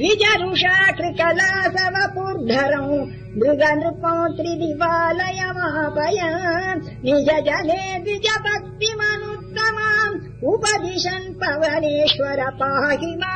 द्विजरुषा कृकलासवपुर्धरौ मृगनृपौ त्रिदिवालयमापय निज जले द्विज भक्तिमनुत्तमाम् उपदिशन् पवनेश्वर पाहि मा